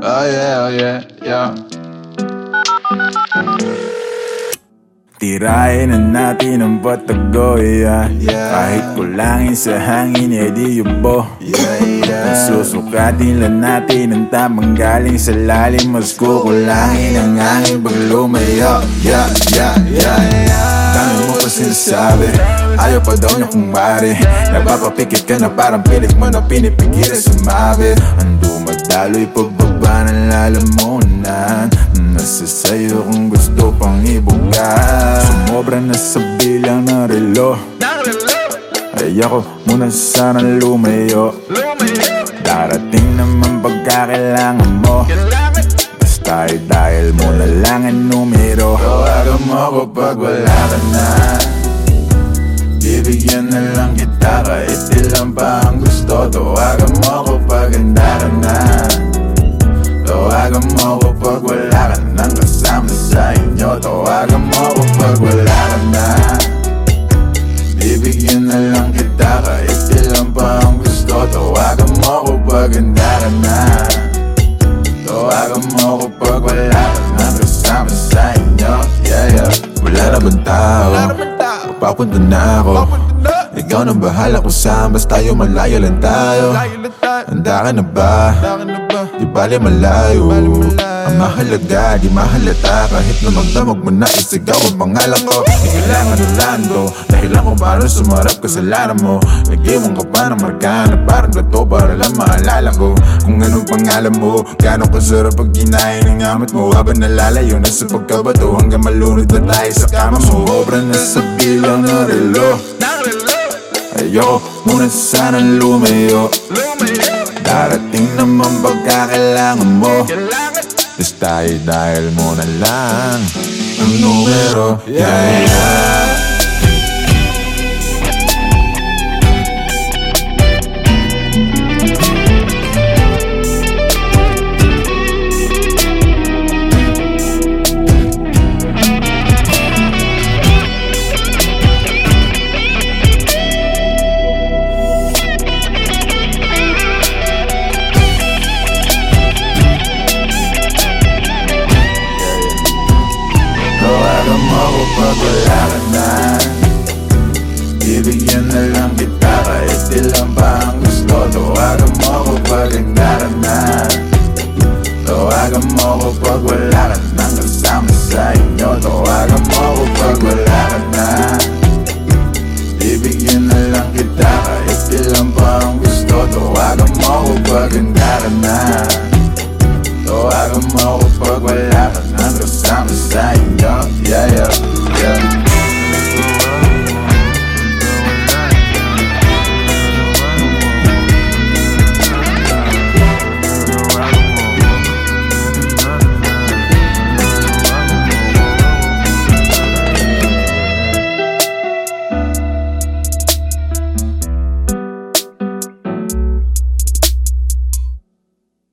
Oh yeah, oh yeah, yeah. Tirahin na natin ang batago, yeah. Yeah. Kahit kulangin sa hangin, edi yubo Yeah, yeah. Susukatin lang natin ang tamang galing sa lalim Mas kukulangin ang hangin pag lumayo Yeah, yeah, yeah, yeah sinasabi? Ayaw pa daw niya kung mari Napapapikit ka na parang pilit mo na pinipigil sumabi. Ang dumadaloy pagbaba ng lalamunan. Nasa sayo kung gusto pang ibuga Sumobra na sa bilang ng relo. Ay ako muna sana lumayo. Darating naman pagkakailangan mo. Basta ay dahil mo na lang ang numero. Tawagan mo ako pag wala ka na. Bibigyan na lang kita kahit ilan pa ang gusto. Tawagan mo ako Wala na bang tao? Papunta na ako Ikaw nang bahala kung saan Basta tayo. Malayo lang tayo. Handa ka na ba? Di bali malayo. Ang mahalaga, di mahalata. Kahit na magdamag mo na isigaw ang pangalan ko. Di kailangan Orlando Dahilan kung paano sumarap kasalanan mo. Nag-iwan ka pa ng marka na parang gato Para lang maalala ko. Kung anong pangalan mo Gano'ng kasarap pag ginahin ng amat mo. Habang nalalayo na sa pagkabato Hanggang malunod na tayo sa kama mo. Sobra na sa bilang ng relo Ayoko muna sana lumayo. Darating naman pagkakailangan mo. Basta ay dahil mo na lang. Ang numero Yeah, yeah So I can motherfuck and got a knife. So I can more without a knife. Cause I'm the same. No, so I can motherfuck without a knife. Viviendo en la guitarra, este lámpara un gustoso. I can motherfuck and got a knife. So I can more without a knife. Cause I'm the same.